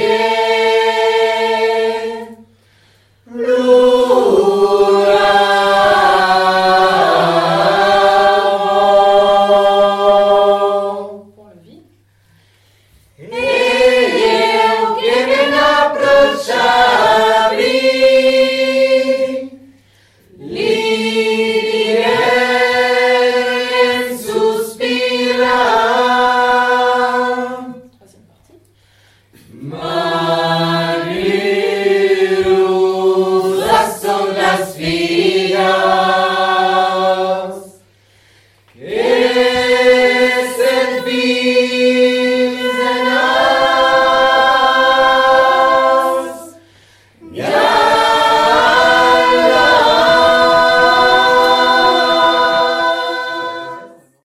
Yeah. Mariu, zlasto nas vi.